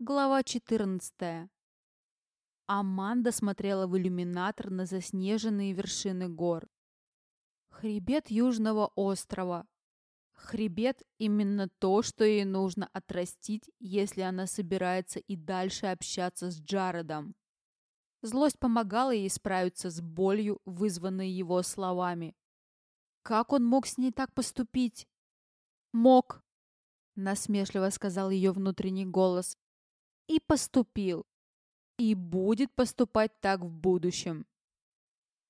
Глава 14. Аманда смотрела в иллюминатор на заснеженные вершины гор. Хребет Южного острова. Хребет – именно то, что ей нужно отрастить, если она собирается и дальше общаться с Джаредом. Злость помогала ей справиться с болью, вызванной его словами. Как он мог с ней так поступить? Мог, насмешливо сказал ее внутренний голос и поступил. И будет поступать так в будущем.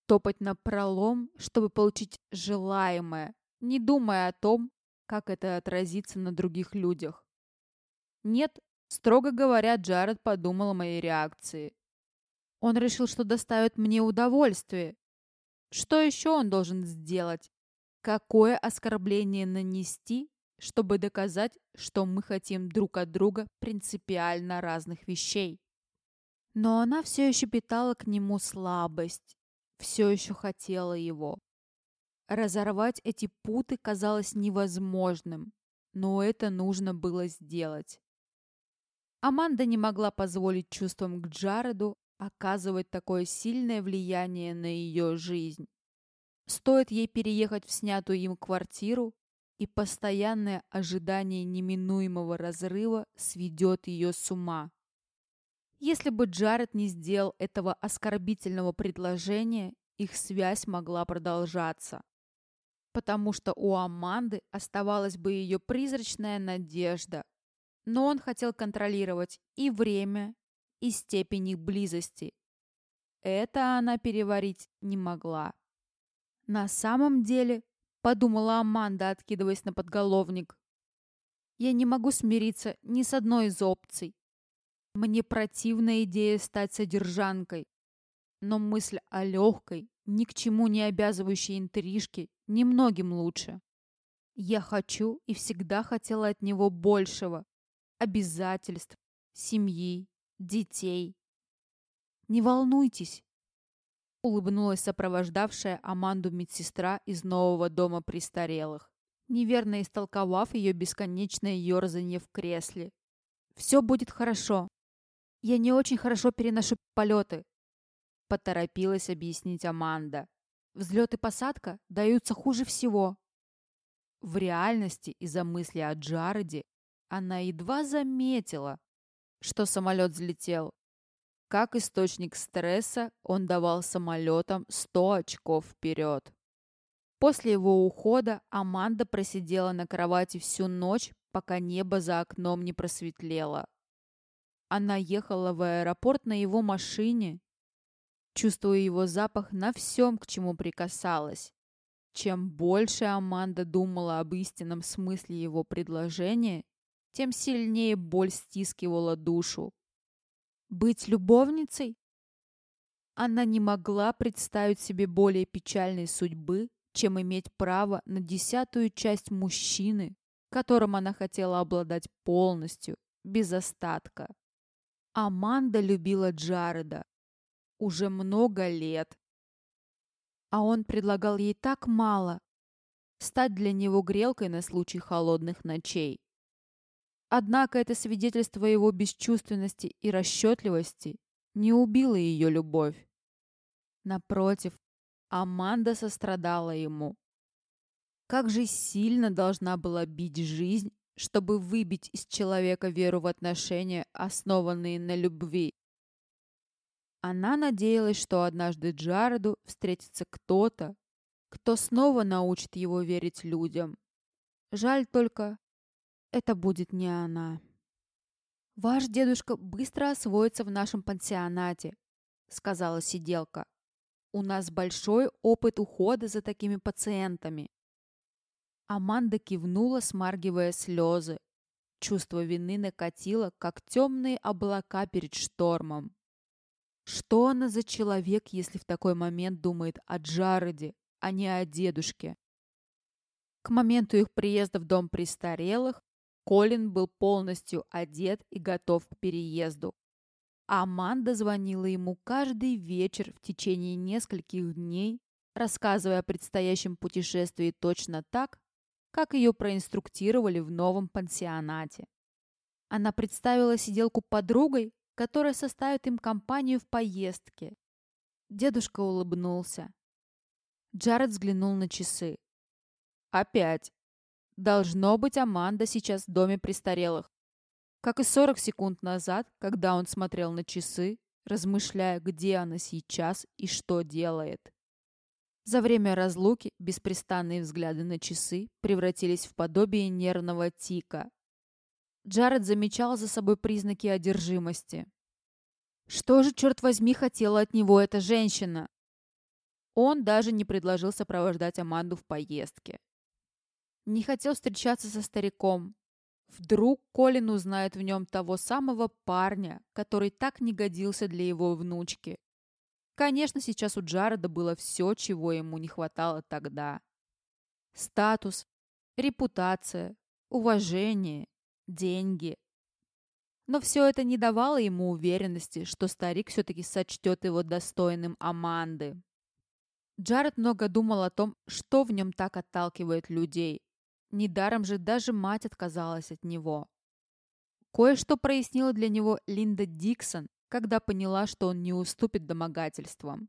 Топать на пролом, чтобы получить желаемое, не думая о том, как это отразится на других людях. Нет, строго говоря, Джаред подумал о моей реакции. Он решил, что доставит мне удовольствие. Что еще он должен сделать? Какое оскорбление нанести, чтобы доказать, что мы хотим друг от друга принципиально разных вещей. Но она все еще питала к нему слабость, все еще хотела его. Разорвать эти путы казалось невозможным, но это нужно было сделать. Аманда не могла позволить чувствам к Джареду оказывать такое сильное влияние на ее жизнь. Стоит ей переехать в снятую им квартиру, и постоянное ожидание неминуемого разрыва сведет ее с ума. Если бы Джаред не сделал этого оскорбительного предложения, их связь могла продолжаться. Потому что у Аманды оставалась бы ее призрачная надежда. Но он хотел контролировать и время, и степень их близости. Это она переварить не могла. На самом деле подумала Аманда, откидываясь на подголовник. Я не могу смириться ни с одной из опций. Мне противна идея стать содержанкой. Но мысль о легкой, ни к чему не обязывающей интрижке немногим лучше. Я хочу и всегда хотела от него большего. Обязательств, семьи, детей. Не волнуйтесь, улыбнулась сопровождавшая Аманду медсестра из нового дома престарелых, неверно истолковав ее бесконечное ерзанье в кресле. «Все будет хорошо. Я не очень хорошо переношу полеты», — поторопилась объяснить Аманда. «Взлет и посадка даются хуже всего». В реальности из-за мысли о Джареде она едва заметила, что самолет взлетел, как источник стресса он давал самолетам 100 очков вперед. После его ухода Аманда просидела на кровати всю ночь, пока небо за окном не просветлело. Она ехала в аэропорт на его машине, чувствуя его запах на всем, к чему прикасалась. Чем больше Аманда думала об истинном смысле его предложения, тем сильнее боль стискивала душу. Быть любовницей? Она не могла представить себе более печальной судьбы, чем иметь право на десятую часть мужчины, которым она хотела обладать полностью, без остатка. Аманда любила Джареда уже много лет. А он предлагал ей так мало стать для него грелкой на случай холодных ночей. Однако это свидетельство его бесчувственности и расчетливости не убило ее любовь. Напротив, Аманда сострадала ему. Как же сильно должна была бить жизнь, чтобы выбить из человека веру в отношения, основанные на любви. Она надеялась, что однажды Джареду встретится кто-то, кто снова научит его верить людям. Жаль только, это будет не она. «Ваш дедушка быстро освоится в нашем пансионате», — сказала сиделка. «У нас большой опыт ухода за такими пациентами». Аманда кивнула, смаргивая слезы. Чувство вины накатило, как темные облака перед штормом. Что она за человек, если в такой момент думает о Джареде, а не о дедушке? К моменту их приезда в дом престарелых Колин был полностью одет и готов к переезду. Аманда звонила ему каждый вечер в течение нескольких дней, рассказывая о предстоящем путешествии точно так, как ее проинструктировали в новом пансионате. Она представила сиделку подругой, которая составит им компанию в поездке. Дедушка улыбнулся. Джаред взглянул на часы. Опять. Должно быть, Аманда сейчас в доме престарелых. Как и 40 секунд назад, когда он смотрел на часы, размышляя, где она сейчас и что делает. За время разлуки беспрестанные взгляды на часы превратились в подобие нервного тика. Джаред замечал за собой признаки одержимости. Что же, черт возьми, хотела от него эта женщина? Он даже не предложил сопровождать Аманду в поездке. Не хотел встречаться со стариком. Вдруг Колин узнает в нем того самого парня, который так не годился для его внучки. Конечно, сейчас у Джареда было все, чего ему не хватало тогда. Статус, репутация, уважение, деньги. Но все это не давало ему уверенности, что старик все-таки сочтет его достойным Аманды. Джаред много думал о том, что в нем так отталкивает людей. Недаром же даже мать отказалась от него. Кое-что прояснила для него Линда Диксон, когда поняла, что он не уступит домогательствам.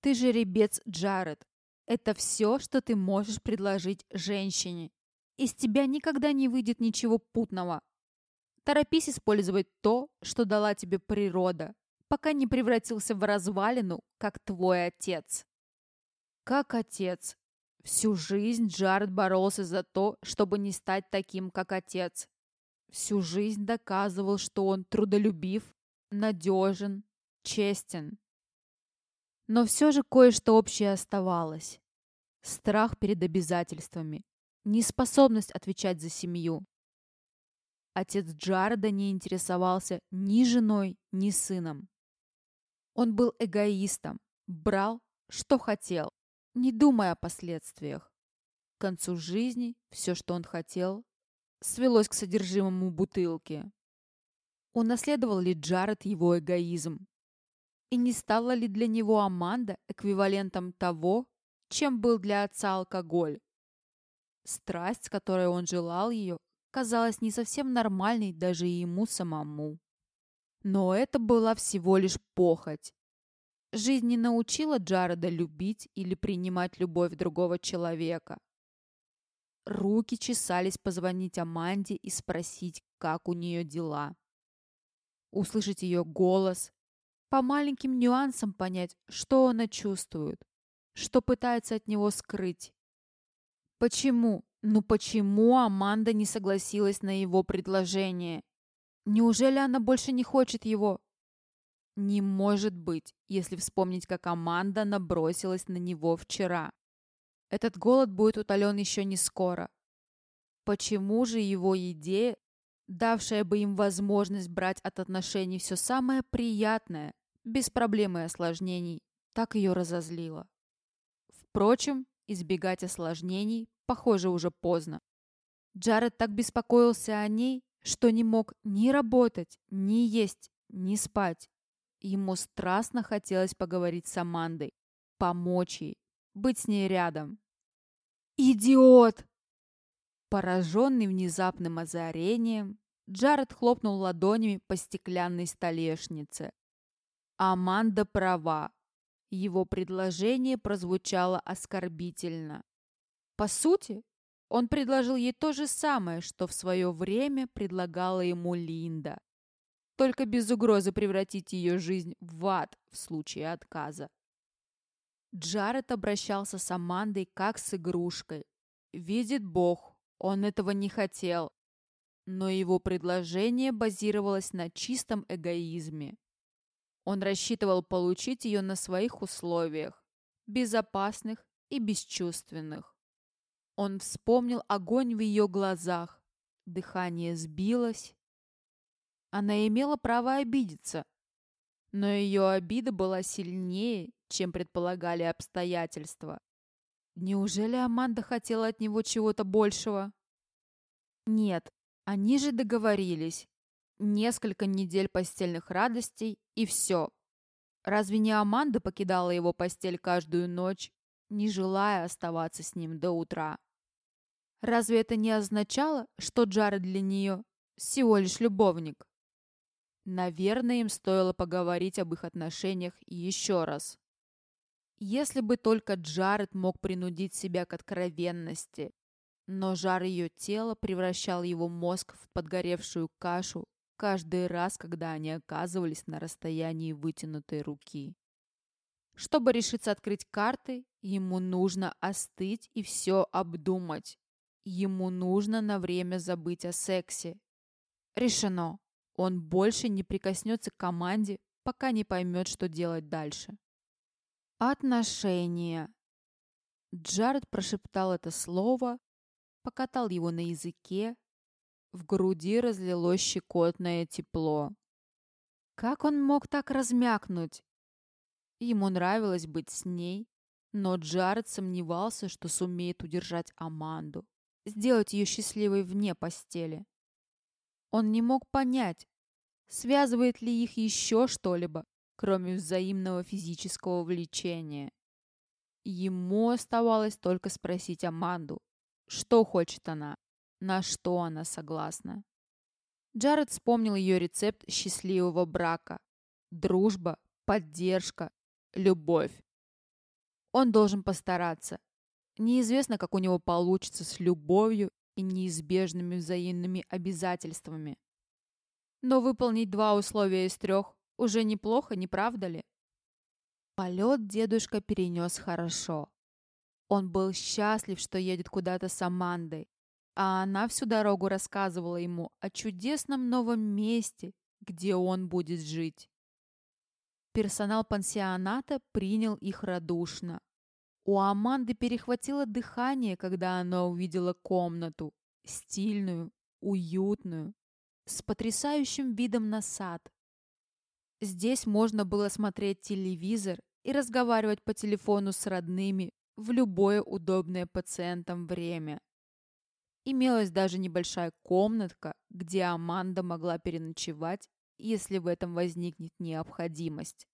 «Ты жеребец, Джаред. Это все, что ты можешь предложить женщине. Из тебя никогда не выйдет ничего путного. Торопись использовать то, что дала тебе природа, пока не превратился в развалину, как твой отец». «Как отец?» Всю жизнь Джаред боролся за то, чтобы не стать таким, как отец. Всю жизнь доказывал, что он трудолюбив, надежен, честен. Но все же кое-что общее оставалось. Страх перед обязательствами, неспособность отвечать за семью. Отец Джареда не интересовался ни женой, ни сыном. Он был эгоистом, брал, что хотел, не думая о последствиях. К концу жизни все, что он хотел, свелось к содержимому бутылки. Унаследовал ли Джаред его эгоизм? И не стала ли для него Аманда эквивалентом того, чем был для отца алкоголь? Страсть, которой он желал ее, казалась не совсем нормальной даже и ему самому. Но это была всего лишь похоть. Жизнь не научила Джареда любить или принимать любовь другого человека. Руки чесались позвонить Аманде и спросить, как у нее дела услышать ее голос, по маленьким нюансам понять, что она чувствует, что пытается от него скрыть. Почему? Ну почему Аманда не согласилась на его предложение? Неужели она больше не хочет его? Не может быть, если вспомнить, как Аманда набросилась на него вчера. Этот голод будет утолен еще не скоро. Почему же его идея давшая бы им возможность брать от отношений все самое приятное, без проблем и осложнений, так ее разозлило. Впрочем, избегать осложнений, похоже, уже поздно. Джаред так беспокоился о ней, что не мог ни работать, ни есть, ни спать. Ему страстно хотелось поговорить с Амандой, помочь ей, быть с ней рядом. «Идиот!» Пораженный внезапным озарением, Джаред хлопнул ладонями по стеклянной столешнице. Аманда права. Его предложение прозвучало оскорбительно. По сути, он предложил ей то же самое, что в свое время предлагала ему Линда. Только без угрозы превратить ее жизнь в ад в случае отказа. Джаред обращался с Амандой как с игрушкой. Видит Бог, он этого не хотел. Но его предложение базировалось на чистом эгоизме. Он рассчитывал получить ее на своих условиях, безопасных и бесчувственных. Он вспомнил огонь в ее глазах, дыхание сбилось. Она имела право обидеться, но ее обида была сильнее, чем предполагали обстоятельства. Неужели Аманда хотела от него чего-то большего? Нет, они же договорились. Несколько недель постельных радостей и все. Разве не Аманда покидала его постель каждую ночь, не желая оставаться с ним до утра? Разве это не означало, что Джаред для нее всего лишь любовник. Наверное, им стоило поговорить об их отношениях еще раз. Если бы только Джаред мог принудить себя к откровенности. Но жар ее тела превращал его мозг в подгоревшую кашу каждый раз, когда они оказывались на расстоянии вытянутой руки. Чтобы решиться открыть карты, ему нужно остыть и все обдумать. Ему нужно на время забыть о сексе. Решено. Он больше не прикоснется к команде, пока не поймет, что делать дальше. Отношения. Джаред прошептал это слово, покатал его на языке. В груди разлилось щекотное тепло. Как он мог так размякнуть? Ему нравилось быть с ней, но Джаред сомневался, что сумеет удержать Аманду, сделать ее счастливой вне постели. Он не мог понять, связывает ли их еще что-либо, кроме взаимного физического влечения. Ему оставалось только спросить Аманду, что хочет она, на что она согласна. Джаред вспомнил ее рецепт счастливого брака. Дружба, поддержка, любовь. Он должен постараться. Неизвестно, как у него получится с любовью и неизбежными взаимными обязательствами. Но выполнить два условия из трех уже неплохо, не правда ли? Полет дедушка перенес хорошо. Он был счастлив, что едет куда-то с Амандой, а она всю дорогу рассказывала ему о чудесном новом месте, где он будет жить. Персонал пансионата принял их радушно. У Аманды перехватило дыхание, когда она увидела комнату. Стильную, уютную, с потрясающим видом на сад. Здесь можно было смотреть телевизор и разговаривать по телефону с родными в любое удобное пациентам время. Имелась даже небольшая комнатка, где Аманда могла переночевать если в этом возникнет необходимость.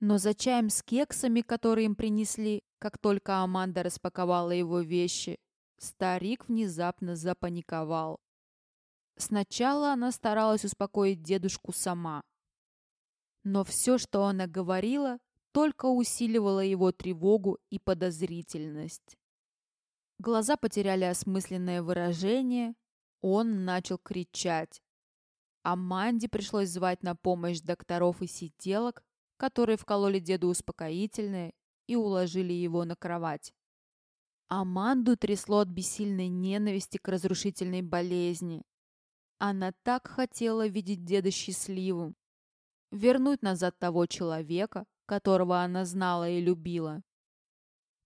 Но за чаем с кексами, которые им принесли, как только Аманда распаковала его вещи, старик внезапно запаниковал. Сначала она старалась успокоить дедушку сама. Но все, что она говорила, только усиливало его тревогу и подозрительность. Глаза потеряли осмысленное выражение, он начал кричать. Аманде пришлось звать на помощь докторов и сиделок, которые вкололи деду успокоительное и уложили его на кровать. Аманду трясло от бессильной ненависти к разрушительной болезни. Она так хотела видеть деда счастливым, вернуть назад того человека, которого она знала и любила.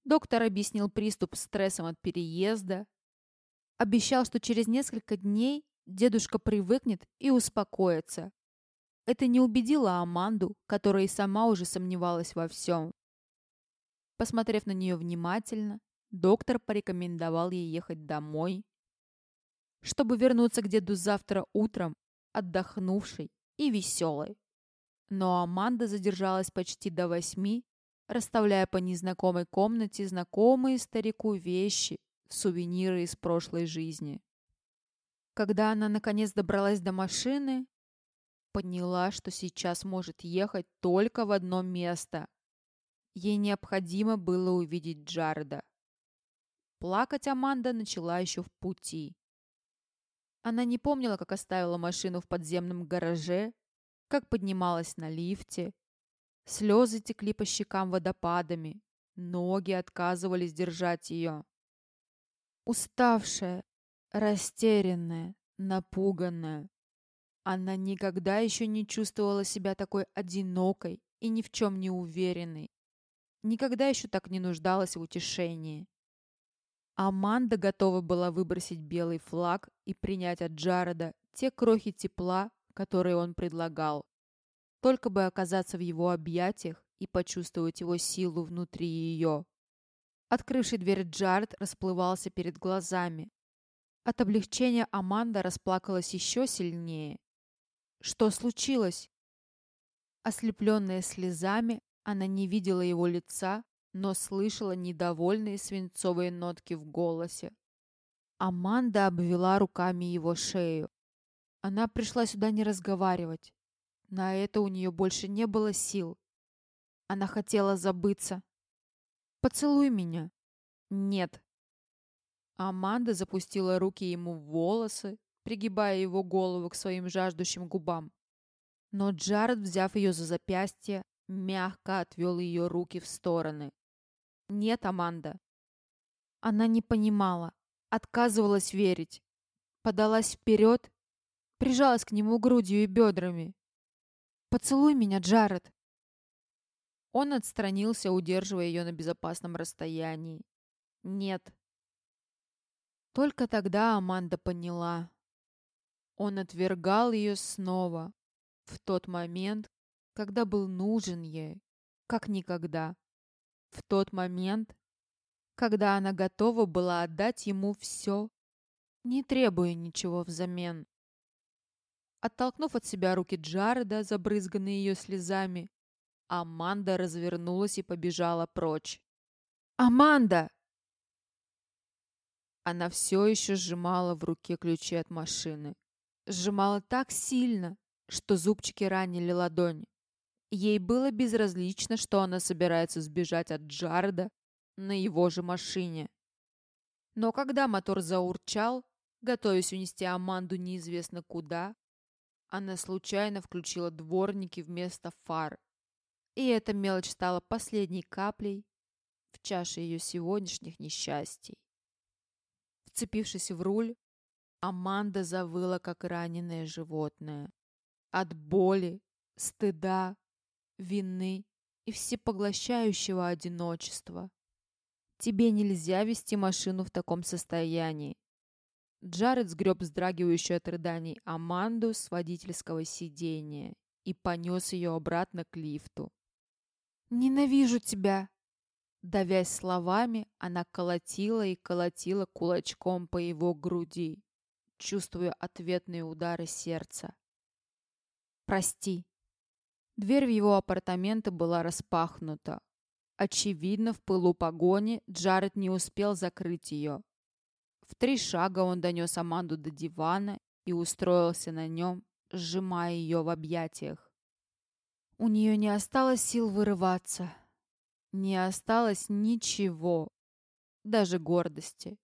Доктор объяснил приступ стрессом от переезда, обещал, что через несколько дней дедушка привыкнет и успокоится. Это не убедило Аманду, которая и сама уже сомневалась во всем. Посмотрев на нее внимательно, доктор порекомендовал ей ехать домой, чтобы вернуться к деду завтра утром, отдохнувшей и веселой. Но Аманда задержалась почти до восьми, расставляя по незнакомой комнате знакомые старику вещи, сувениры из прошлой жизни. Когда она наконец добралась до машины, поняла, что сейчас может ехать только в одно место. Ей необходимо было увидеть Джареда. Плакать Аманда начала еще в пути. Она не помнила, как оставила машину в подземном гараже, как поднималась на лифте. Слезы текли по щекам водопадами, ноги отказывались держать ее. Уставшая, Растерянная, напуганная. Она никогда еще не чувствовала себя такой одинокой и ни в чем не уверенной. Никогда еще так не нуждалась в утешении. Аманда готова была выбросить белый флаг и принять от Джареда те крохи тепла, которые он предлагал. Только бы оказаться в его объятиях и почувствовать его силу внутри ее. Открывший дверь Джаред расплывался перед глазами, от облегчения Аманда расплакалась еще сильнее. Что случилось? Ослепленная слезами, она не видела его лица, но слышала недовольные свинцовые нотки в голосе. Аманда обвела руками его шею. Она пришла сюда не разговаривать. На это у нее больше не было сил. Она хотела забыться. «Поцелуй меня». «Нет». Аманда запустила руки ему в волосы, пригибая его голову к своим жаждущим губам. Но Джаред, взяв ее за запястье, мягко отвел ее руки в стороны. «Нет, Аманда». Она не понимала, отказывалась верить. Подалась вперед, прижалась к нему грудью и бедрами. «Поцелуй меня, Джаред!» Он отстранился, удерживая ее на безопасном расстоянии. «Нет». Только тогда Аманда поняла. Он отвергал ее снова, в тот момент, когда был нужен ей, как никогда. В тот момент, когда она готова была отдать ему все, не требуя ничего взамен. Оттолкнув от себя руки Джареда, забрызганные ее слезами, Аманда развернулась и побежала прочь. «Аманда!» Она все еще сжимала в руке ключи от машины. Сжимала так сильно, что зубчики ранили ладонь. Ей было безразлично, что она собирается сбежать от Джареда на его же машине. Но когда мотор заурчал, готовясь унести Аманду неизвестно куда, она случайно включила дворники вместо фар. И эта мелочь стала последней каплей в чаше ее сегодняшних несчастий. Вцепившись в руль, Аманда завыла, как раненое животное. От боли, стыда, вины и всепоглощающего одиночества. Тебе нельзя вести машину в таком состоянии. Джаред сгреб вздрагивающую от рыданий Аманду с водительского сидения и понес ее обратно к лифту. «Ненавижу тебя!» Давясь словами, она колотила и колотила кулачком по его груди, чувствуя ответные удары сердца. «Прости». Дверь в его апартаменты была распахнута. Очевидно, в пылу погони Джаред не успел закрыть ее. В три шага он донес Аманду до дивана и устроился на нем, сжимая ее в объятиях. У нее не осталось сил вырываться. Не осталось ничего, даже гордости.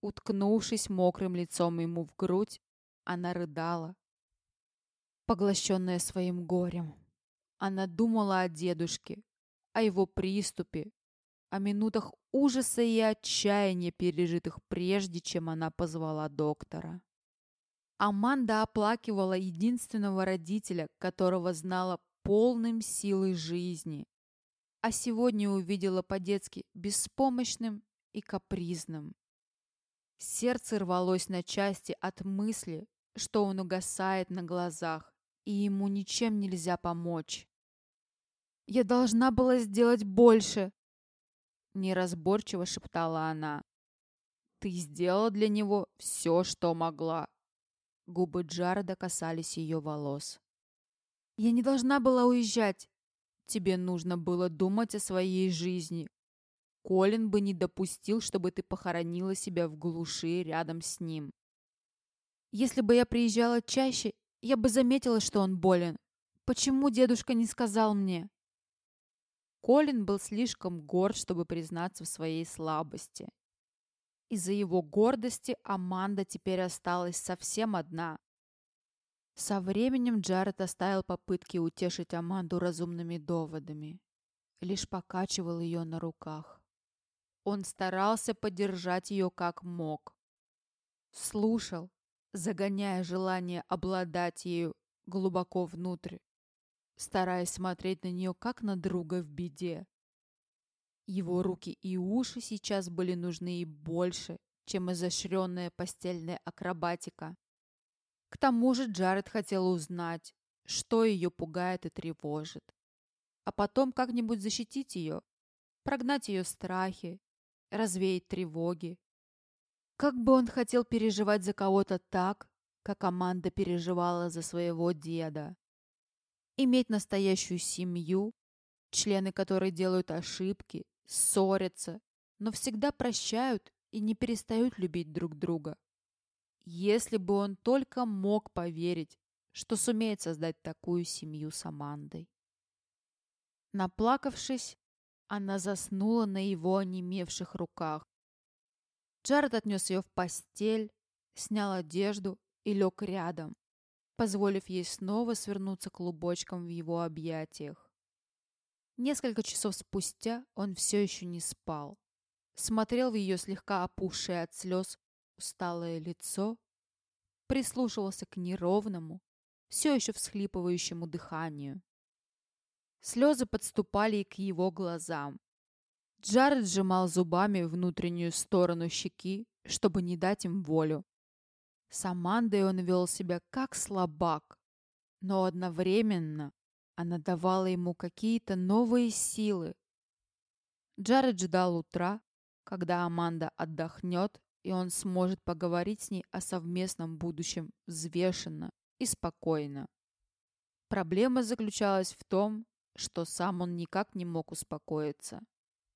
Уткнувшись мокрым лицом ему в грудь, она рыдала, поглощенная своим горем. Она думала о дедушке, о его приступе, о минутах ужаса и отчаяния, пережитых прежде, чем она позвала доктора. Аманда оплакивала единственного родителя, которого знала полным силой жизни, а сегодня увидела по-детски беспомощным и капризным. Сердце рвалось на части от мысли, что он угасает на глазах, и ему ничем нельзя помочь. «Я должна была сделать больше!» Неразборчиво шептала она. «Ты сделала для него все, что могла!» Губы Джареда касались ее волос. «Я не должна была уезжать!» «Тебе нужно было думать о своей жизни. Колин бы не допустил, чтобы ты похоронила себя в глуши рядом с ним. Если бы я приезжала чаще, я бы заметила, что он болен. Почему дедушка не сказал мне? Колин был слишком горд, чтобы признаться в своей слабости. Из-за его гордости Аманда теперь осталась совсем одна. Со временем Джаред оставил попытки утешить Аманду разумными доводами. Лишь покачивал ее на руках. Он старался поддержать ее как мог. Слушал, загоняя желание обладать ею глубоко внутрь, стараясь смотреть на нее как на друга в беде. Его руки и уши сейчас были нужны и больше, чем изощренная постельная акробатика. К тому же Джаред хотел узнать, что ее пугает и тревожит. А потом как-нибудь защитить ее, прогнать ее страхи, развеять тревоги, как бы он хотел переживать за кого-то так, как Аманда переживала за своего деда. Иметь настоящую семью, члены которой делают ошибки, ссорятся, но всегда прощают и не перестают любить друг друга. если бы он только мог поверить, что сумеет создать такую семью с Амандой. Наплакавшись, она заснула на его онемевших руках. Джаред отнес ее в постель, снял одежду и лег рядом, позволив ей снова свернуться клубочком в его объятиях. Несколько часов спустя он все еще не спал. Смотрел в ее слегка опухшее от слез усталое лицо, прислушивался к неровному, все еще всхлипывающему дыханию. Слезы подступали и к его глазам. Джаред сжимал зубами внутреннюю сторону щеки, чтобы не дать им волю. С Амандой он вел себя как слабак, но одновременно она давала ему какие-то новые силы. Джаред ждал утра, когда Аманда отдохнет, и он сможет поговорить с ней о совместном будущем взвешенно и спокойно. Проблема заключалась в том, что сам он никак не мог успокоиться.